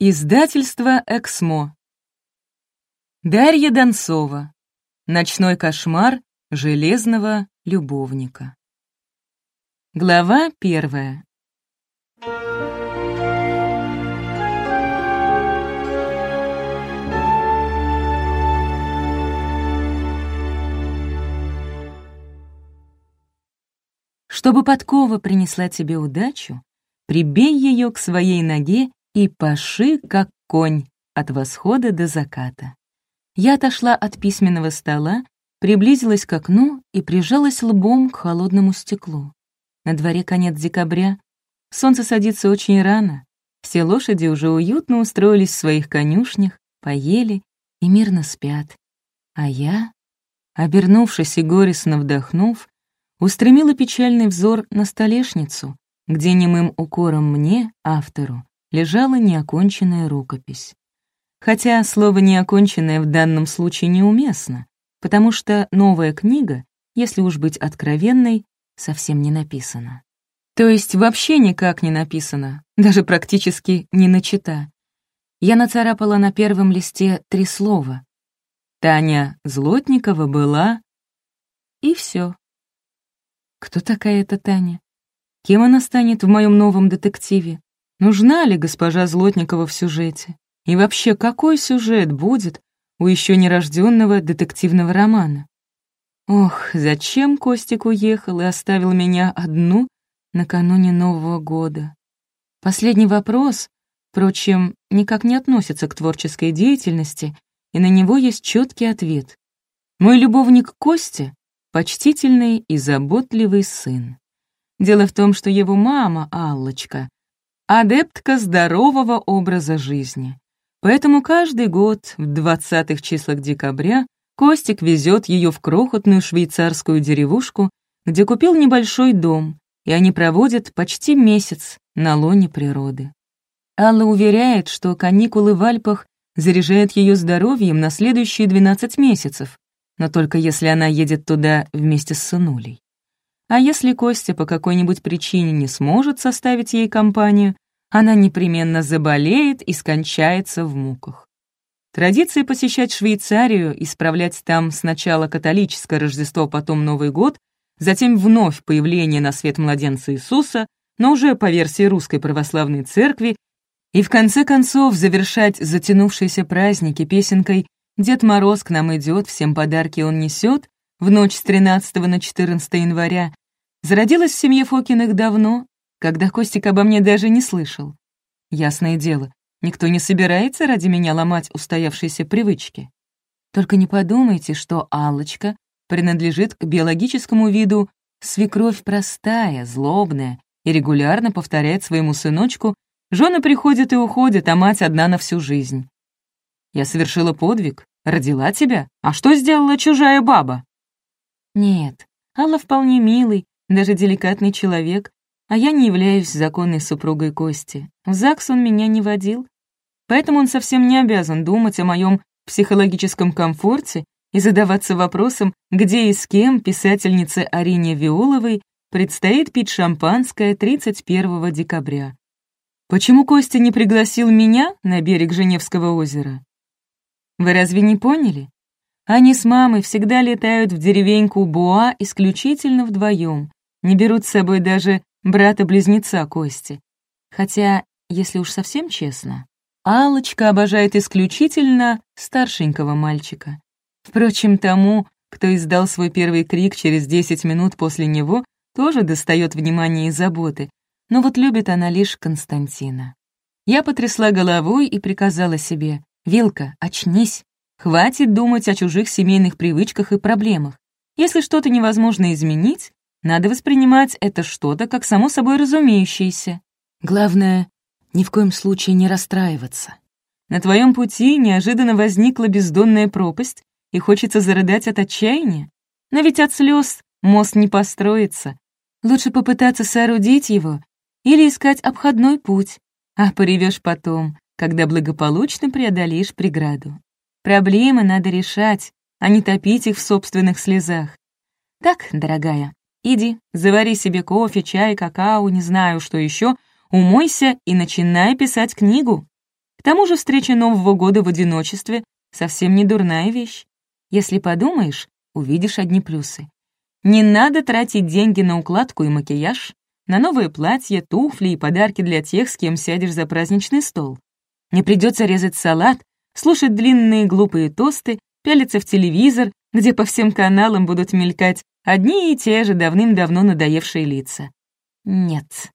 Издательство «Эксмо». Дарья Донцова. Ночной кошмар железного любовника. Глава первая. Чтобы подкова принесла тебе удачу, прибей ее к своей ноге и паши, как конь, от восхода до заката. Я отошла от письменного стола, приблизилась к окну и прижалась лбом к холодному стеклу. На дворе конец декабря. Солнце садится очень рано. Все лошади уже уютно устроились в своих конюшнях, поели и мирно спят. А я, обернувшись и горестно вдохнув, устремила печальный взор на столешницу, где немым укором мне, автору, лежала неоконченная рукопись. Хотя слово «неоконченное» в данном случае неуместно, потому что новая книга, если уж быть откровенной, совсем не написана. То есть вообще никак не написана, даже практически не начата. Я нацарапала на первом листе три слова. Таня Злотникова была... И все. Кто такая эта Таня? Кем она станет в моем новом детективе? Нужна ли госпожа Злотникова в сюжете? И вообще, какой сюжет будет у еще нерожденного детективного романа? Ох, зачем Костик уехал и оставил меня одну накануне Нового года? Последний вопрос, впрочем, никак не относится к творческой деятельности, и на него есть четкий ответ. Мой любовник Костя — почтительный и заботливый сын. Дело в том, что его мама, Аллочка, адептка здорового образа жизни. Поэтому каждый год в 20-х числах декабря Костик везет ее в крохотную швейцарскую деревушку, где купил небольшой дом, и они проводят почти месяц на лоне природы. Алла уверяет, что каникулы в Альпах заряжают ее здоровьем на следующие 12 месяцев, но только если она едет туда вместе с сынулей. А если Костя по какой-нибудь причине не сможет составить ей компанию, она непременно заболеет и скончается в муках. Традиция посещать Швейцарию и справлять там сначала католическое Рождество, потом Новый год, затем вновь появление на свет младенца Иисуса, но уже по версии Русской Православной Церкви, и в конце концов завершать затянувшиеся праздники песенкой «Дед Мороз к нам идет, всем подарки он несет» в ночь с 13 на 14 января, зародилась в семье Фокиных давно, когда Костик обо мне даже не слышал. Ясное дело, никто не собирается ради меня ломать устоявшиеся привычки. Только не подумайте, что Аллочка принадлежит к биологическому виду свекровь простая, злобная и регулярно повторяет своему сыночку «Жены приходят и уходят, а мать одна на всю жизнь». Я совершила подвиг, родила тебя, а что сделала чужая баба? Нет, Алла вполне милый, даже деликатный человек, а я не являюсь законной супругой Кости. В ЗАГС он меня не водил, поэтому он совсем не обязан думать о моем психологическом комфорте и задаваться вопросом, где и с кем писательнице Арине Виоловой предстоит пить шампанское 31 декабря. Почему Костя не пригласил меня на берег Женевского озера? Вы разве не поняли? Они с мамой всегда летают в деревеньку Буа исключительно вдвоем, не берут с собой даже брата-близнеца Кости. Хотя, если уж совсем честно, алочка обожает исключительно старшенького мальчика. Впрочем, тому, кто издал свой первый крик через 10 минут после него, тоже достает внимания и заботы, но вот любит она лишь Константина. Я потрясла головой и приказала себе, «Вилка, очнись! Хватит думать о чужих семейных привычках и проблемах. Если что-то невозможно изменить, надо воспринимать это что-то как само собой разумеющееся. Главное, ни в коем случае не расстраиваться. На твоем пути неожиданно возникла бездонная пропасть, и хочется зарыдать от отчаяния. Но ведь от слез мост не построится. Лучше попытаться соорудить его или искать обходной путь, а поревешь потом, когда благополучно преодолеешь преграду. Проблемы надо решать, а не топить их в собственных слезах. Так, дорогая, Иди, завари себе кофе, чай, какао, не знаю, что еще, умойся и начинай писать книгу. К тому же встреча Нового года в одиночестве — совсем не дурная вещь. Если подумаешь, увидишь одни плюсы. Не надо тратить деньги на укладку и макияж, на новые платья, туфли и подарки для тех, с кем сядешь за праздничный стол. Не придется резать салат, слушать длинные глупые тосты, пялиться в телевизор, где по всем каналам будут мелькать одни и те же давным-давно надоевшие лица. Нет.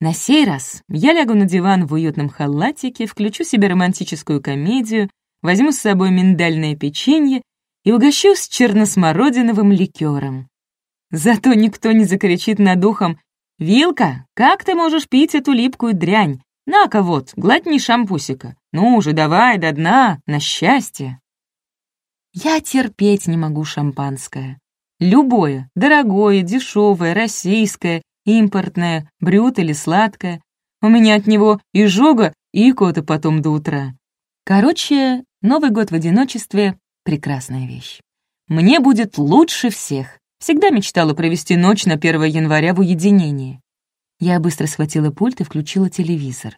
На сей раз я лягу на диван в уютном халатике, включу себе романтическую комедию, возьму с собой миндальное печенье и угощусь черносмородиновым ликером. Зато никто не закричит над ухом «Вилка, как ты можешь пить эту липкую дрянь? На-ка вот, глотни шампусика. Ну уже давай до дна, на счастье!» Я терпеть не могу шампанское. Любое, дорогое, дешевое, российское, импортное, брют или сладкое. У меня от него и жога, и кота потом до утра. Короче, Новый год в одиночестве — прекрасная вещь. Мне будет лучше всех. Всегда мечтала провести ночь на 1 января в уединении. Я быстро схватила пульт и включила телевизор.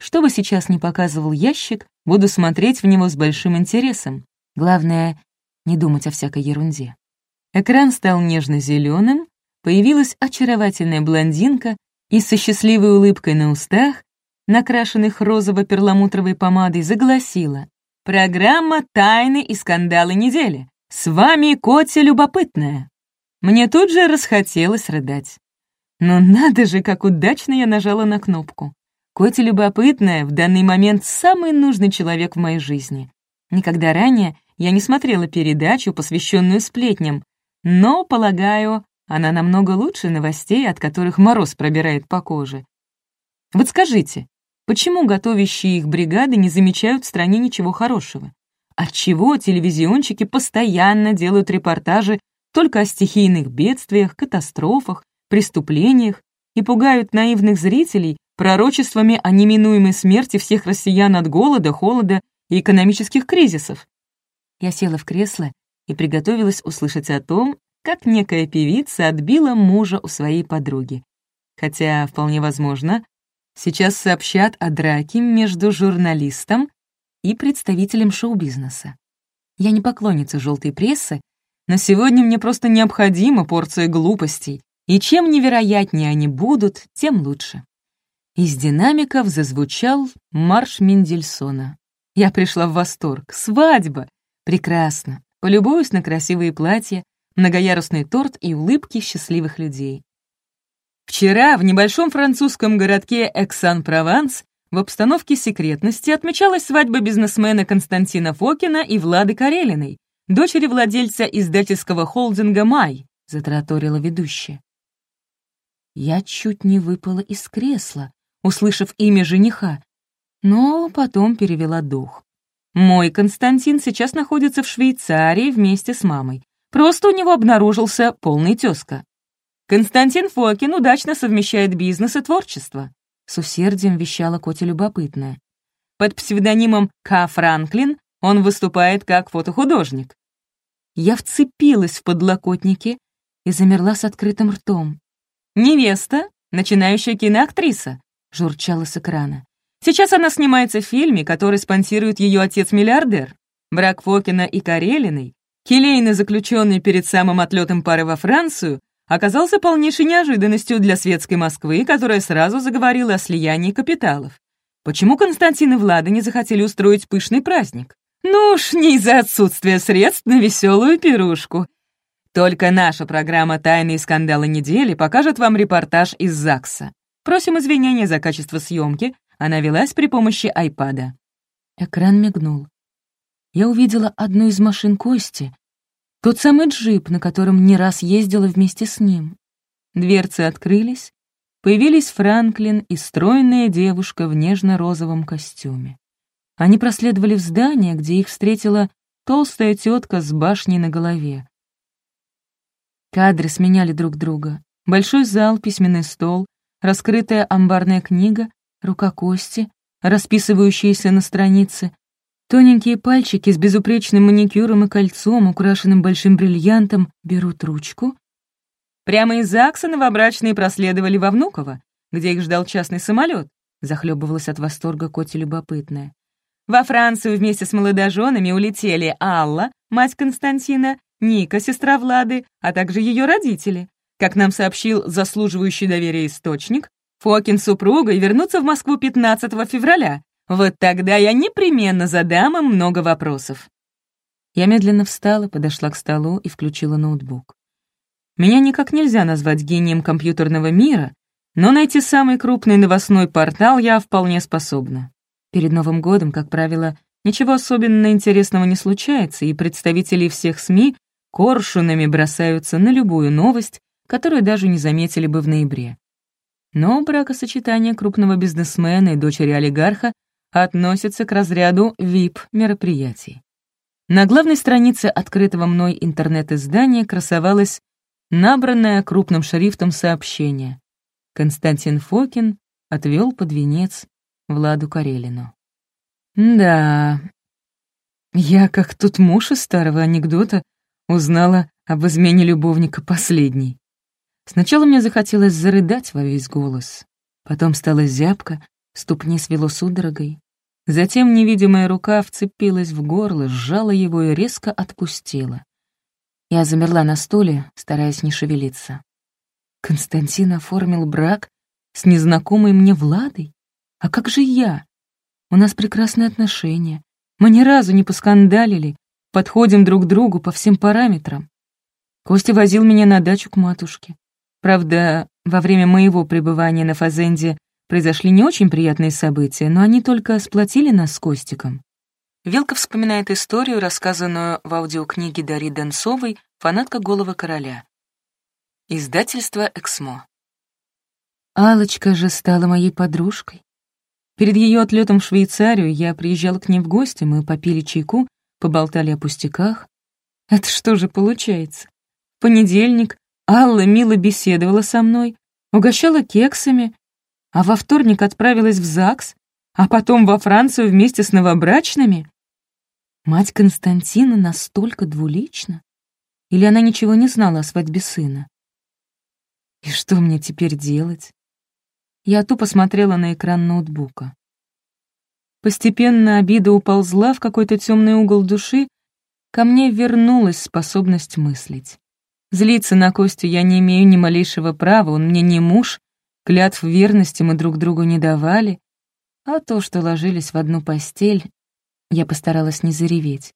Что бы сейчас ни показывал ящик, буду смотреть в него с большим интересом. Главное — не думать о всякой ерунде. Экран стал нежно зеленым появилась очаровательная блондинка и со счастливой улыбкой на устах, накрашенных розово-перламутровой помадой, загласила. «Программа «Тайны и скандалы недели». С вами Котя Любопытная». Мне тут же расхотелось рыдать. Но надо же, как удачно я нажала на кнопку. Котя Любопытная в данный момент самый нужный человек в моей жизни. Никогда ранее я не смотрела передачу, посвященную сплетням, но, полагаю, она намного лучше новостей, от которых мороз пробирает по коже. Вот скажите, почему готовящие их бригады не замечают в стране ничего хорошего? Отчего телевизионщики постоянно делают репортажи только о стихийных бедствиях, катастрофах, преступлениях и пугают наивных зрителей пророчествами о неминуемой смерти всех россиян от голода, холода и экономических кризисов. Я села в кресло и приготовилась услышать о том, как некая певица отбила мужа у своей подруги. Хотя, вполне возможно, сейчас сообщат о драке между журналистом и представителем шоу-бизнеса. Я не поклонница желтой прессы, но сегодня мне просто необходима порция глупостей, и чем невероятнее они будут, тем лучше. Из динамиков зазвучал марш Мендельсона. Я пришла в восторг. Свадьба! Прекрасно. Полюбуюсь на красивые платья, многоярусный торт и улыбки счастливых людей. Вчера в небольшом французском городке Эксан-Прованс в обстановке секретности отмечалась свадьба бизнесмена Константина Фокина и Влады Карелиной, дочери владельца издательского холдинга «Май», — затраторила ведущая. Я чуть не выпала из кресла, услышав имя жениха, но потом перевела дух. Мой Константин сейчас находится в Швейцарии вместе с мамой. Просто у него обнаружился полный тезка. Константин Фокин удачно совмещает бизнес и творчество. С усердием вещала Котя любопытная. Под псевдонимом К. Франклин он выступает как фотохудожник. Я вцепилась в подлокотники и замерла с открытым ртом. «Невеста, начинающая киноактриса», — журчала с экрана. «Сейчас она снимается в фильме, который спонсирует ее отец-миллиардер. Брак Фокина и Карелиной Келейный заключенный перед самым отлетом пары во Францию оказался полнейшей неожиданностью для светской Москвы, которая сразу заговорила о слиянии капиталов. Почему Константин и Влада не захотели устроить пышный праздник? Ну уж не из-за отсутствия средств на веселую пирушку. Только наша программа «Тайные скандалы недели» покажет вам репортаж из ЗАГСа. Просим извинения за качество съемки. Она велась при помощи айпада. Экран мигнул я увидела одну из машин Кости, тот самый джип, на котором не раз ездила вместе с ним. Дверцы открылись, появились Франклин и стройная девушка в нежно-розовом костюме. Они проследовали в здание, где их встретила толстая тетка с башней на голове. Кадры сменяли друг друга. Большой зал, письменный стол, раскрытая амбарная книга, рука Кости, расписывающаяся на странице, Тоненькие пальчики с безупречным маникюром и кольцом, украшенным большим бриллиантом, берут ручку. Прямо из ЗАГСа новобрачные проследовали во Внуково, где их ждал частный самолет. Захлебывалась от восторга Котя любопытная. Во Францию вместе с молодоженами улетели Алла, мать Константина, Ника, сестра Влады, а также ее родители. Как нам сообщил заслуживающий доверия источник, Фокин с супругой вернутся в Москву 15 февраля. Вот тогда я непременно задам им много вопросов. Я медленно встала, подошла к столу и включила ноутбук. Меня никак нельзя назвать гением компьютерного мира, но найти самый крупный новостной портал я вполне способна. Перед Новым годом, как правило, ничего особенно интересного не случается, и представители всех СМИ коршунами бросаются на любую новость, которую даже не заметили бы в ноябре. Но бракосочетание крупного бизнесмена и дочери олигарха относится к разряду VIP-мероприятий. На главной странице открытого мной интернет-издания красовалось набранное крупным шрифтом сообщение. Константин Фокин отвел под венец Владу Карелину. Да, я, как тут муж из старого анекдота, узнала об измене любовника последней. Сначала мне захотелось зарыдать во весь голос. Потом стало зябко, ступни свело судорогой. Затем невидимая рука вцепилась в горло, сжала его и резко отпустила. Я замерла на стуле, стараясь не шевелиться. Константин оформил брак с незнакомой мне Владой? А как же я? У нас прекрасные отношения. Мы ни разу не поскандалили, подходим друг к другу по всем параметрам. Костя возил меня на дачу к матушке. Правда, во время моего пребывания на Фазенде произошли не очень приятные события, но они только сплотили нас с Костиком. Вилка вспоминает историю, рассказанную в аудиокниге Дарьи Донцовой «Фанатка голого короля». Издательство «Эксмо». алочка же стала моей подружкой. Перед ее отлетом в Швейцарию я приезжала к ней в гости, мы попили чайку, поболтали о пустяках. Это что же получается? В понедельник Алла мило беседовала со мной, угощала кексами, а во вторник отправилась в ЗАГС, а потом во Францию вместе с новобрачными? Мать Константина настолько двулична? Или она ничего не знала о свадьбе сына? И что мне теперь делать? Я тупо смотрела на экран ноутбука. Постепенно обида уползла в какой-то темный угол души, ко мне вернулась способность мыслить. Злиться на Костю я не имею ни малейшего права, он мне не муж, клятв верности мы друг другу не давали, а то, что ложились в одну постель, я постаралась не зареветь.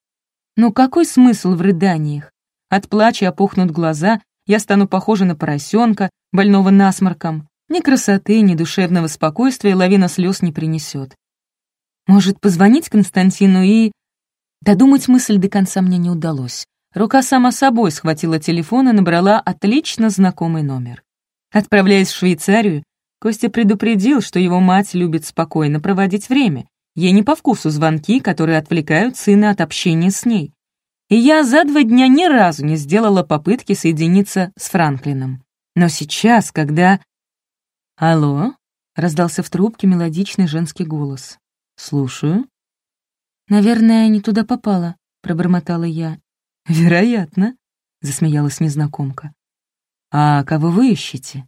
Ну какой смысл в рыданиях? От плача опухнут глаза, я стану похожа на поросенка, больного насморком. Ни красоты, ни душевного спокойствия лавина слез не принесет. Может, позвонить Константину и... Додумать мысль до конца мне не удалось. Рука сама собой схватила телефон и набрала отлично знакомый номер. Отправляясь в Швейцарию, Костя предупредил, что его мать любит спокойно проводить время. Ей не по вкусу звонки, которые отвлекают сына от общения с ней. И я за два дня ни разу не сделала попытки соединиться с Франклином. Но сейчас, когда «Алло?» — раздался в трубке мелодичный женский голос. «Слушаю». «Наверное, не туда попала», — пробормотала я. «Вероятно», — засмеялась незнакомка. «А кого вы ищете?»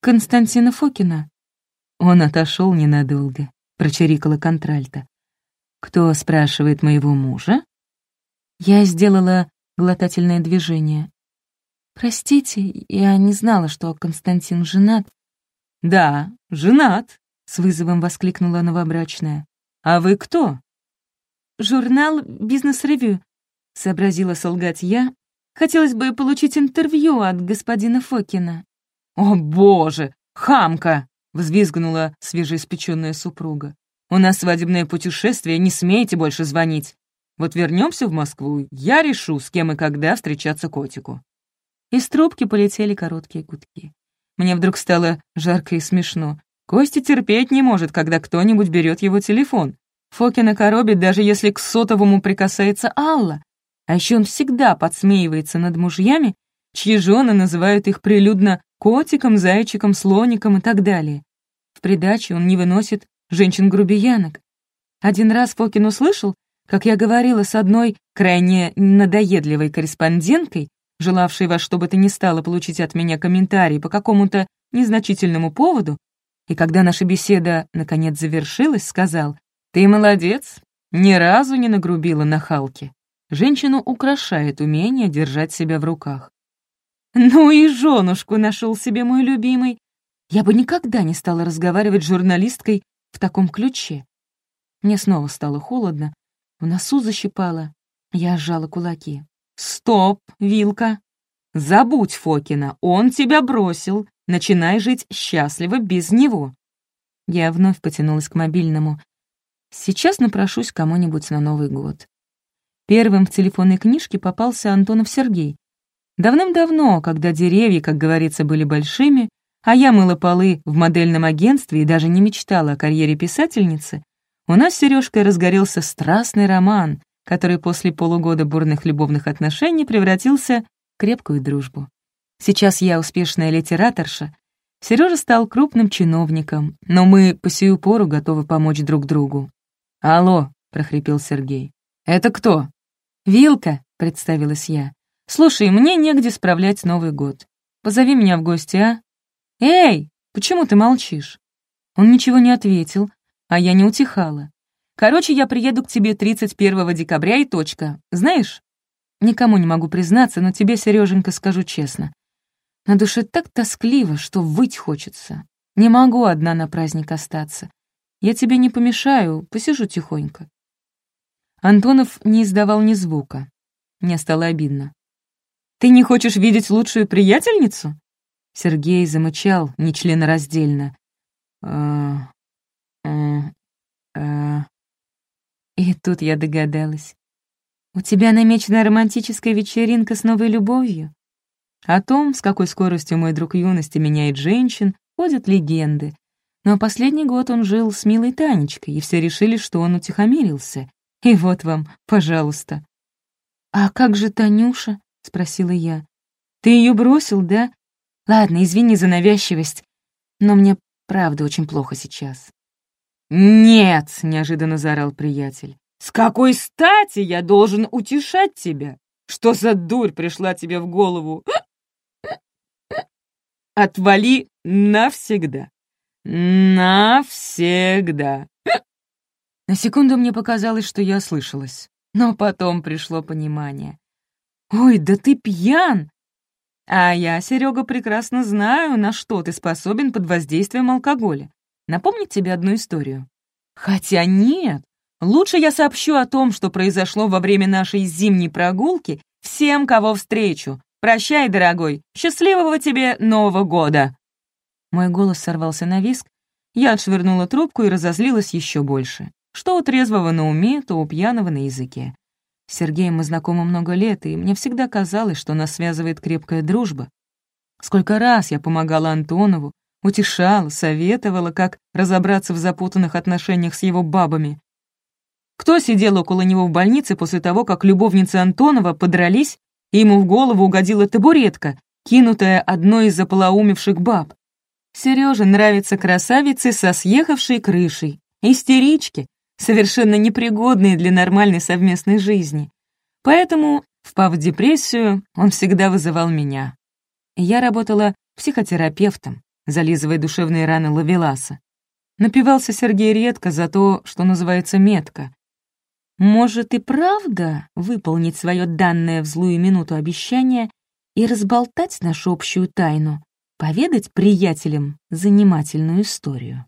«Константина Фокина». Он отошел ненадолго, прочирикала контральта. «Кто спрашивает моего мужа?» Я сделала глотательное движение. «Простите, я не знала, что Константин женат. «Да, женат», — с вызовом воскликнула новобрачная. «А вы кто?» «Журнал «Бизнес-ревью», — сообразила солгать я. «Хотелось бы получить интервью от господина Фокина». «О, боже, хамка!» — взвизгнула свежеиспеченная супруга. «У нас свадебное путешествие, не смейте больше звонить. Вот вернемся в Москву, я решу, с кем и когда встречаться котику». Из трубки полетели короткие гудки. Мне вдруг стало жарко и смешно. Костя терпеть не может, когда кто-нибудь берет его телефон. Фокина коробит, даже если к сотовому прикасается Алла. А еще он всегда подсмеивается над мужьями, чьи жены называют их прилюдно котиком, зайчиком, слоником и так далее. В придаче он не выносит женщин-грубиянок. Один раз Фокин услышал, как я говорила с одной крайне надоедливой корреспонденткой, желавший во что бы то ни стало получить от меня комментарий по какому-то незначительному поводу, и когда наша беседа наконец завершилась, сказал, «Ты молодец, ни разу не нагрубила на Халке. Женщину украшает умение держать себя в руках. «Ну и женушку нашел себе мой любимый. Я бы никогда не стала разговаривать с журналисткой в таком ключе. Мне снова стало холодно, в носу защипало. Я сжала кулаки. «Стоп, Вилка! Забудь Фокина, он тебя бросил. Начинай жить счастливо без него». Я вновь потянулась к мобильному. Сейчас напрошусь кому-нибудь на Новый год. Первым в телефонной книжке попался Антонов Сергей. Давным-давно, когда деревья, как говорится, были большими, а я мыла полы в модельном агентстве и даже не мечтала о карьере писательницы, у нас с Сережкой разгорелся страстный роман, который после полугода бурных любовных отношений превратился в крепкую дружбу. Сейчас я успешная литераторша, Сережа стал крупным чиновником, но мы по сию пору готовы помочь друг другу. «Алло», — прохрипел Сергей. «Это кто?» «Вилка», — представилась я. «Слушай, мне негде справлять Новый год. Позови меня в гости, а?» «Эй, почему ты молчишь?» Он ничего не ответил, а я не утихала. «Короче, я приеду к тебе 31 декабря и точка. Знаешь?» Никому не могу признаться, но тебе, Сереженька, скажу честно. На душе так тоскливо, что выть хочется. Не могу одна на праздник остаться. Я тебе не помешаю, посижу тихонько». Антонов не издавал ни звука. Мне стало обидно. «Ты не хочешь видеть лучшую приятельницу?» Сергей замычал нечленораздельно. «А... а... а...» И тут я догадалась. «У тебя намечена романтическая вечеринка с новой любовью?» О том, с какой скоростью мой друг юности меняет женщин, ходят легенды. Но последний год он жил с милой Танечкой, и все решили, что он утихомирился. И вот вам, пожалуйста. «А как же Танюша?» — спросила я. «Ты ее бросил, да? Ладно, извини за навязчивость, но мне правда очень плохо сейчас». «Нет!» — неожиданно заорал приятель. «С какой стати я должен утешать тебя? Что за дурь пришла тебе в голову? Отвали навсегда. Навсегда. На секунду мне показалось, что я ослышалась. Но потом пришло понимание. «Ой, да ты пьян!» «А я, Серега, прекрасно знаю, на что ты способен под воздействием алкоголя. Напомнить тебе одну историю?» «Хотя нет. Лучше я сообщу о том, что произошло во время нашей зимней прогулки всем, кого встречу, Прощай, дорогой. Счастливого тебе Нового года!» Мой голос сорвался на виск. Я отшвырнула трубку и разозлилась еще больше. Что у трезвого на уме, то у пьяного на языке. С Сергеем мы знакомы много лет, и мне всегда казалось, что нас связывает крепкая дружба. Сколько раз я помогала Антонову, утешала, советовала, как разобраться в запутанных отношениях с его бабами. Кто сидел около него в больнице после того, как любовницы Антонова подрались и ему в голову угодила табуретка, кинутая одной из заполоумевших баб. Сереже нравятся красавицы со съехавшей крышей, истерички, совершенно непригодные для нормальной совместной жизни. Поэтому, впав в депрессию, он всегда вызывал меня. Я работала психотерапевтом, зализывая душевные раны Лавеласа. Напивался Сергей редко за то, что называется метко. Может и правда выполнить свое данное в злую минуту обещание и разболтать нашу общую тайну, поведать приятелям занимательную историю.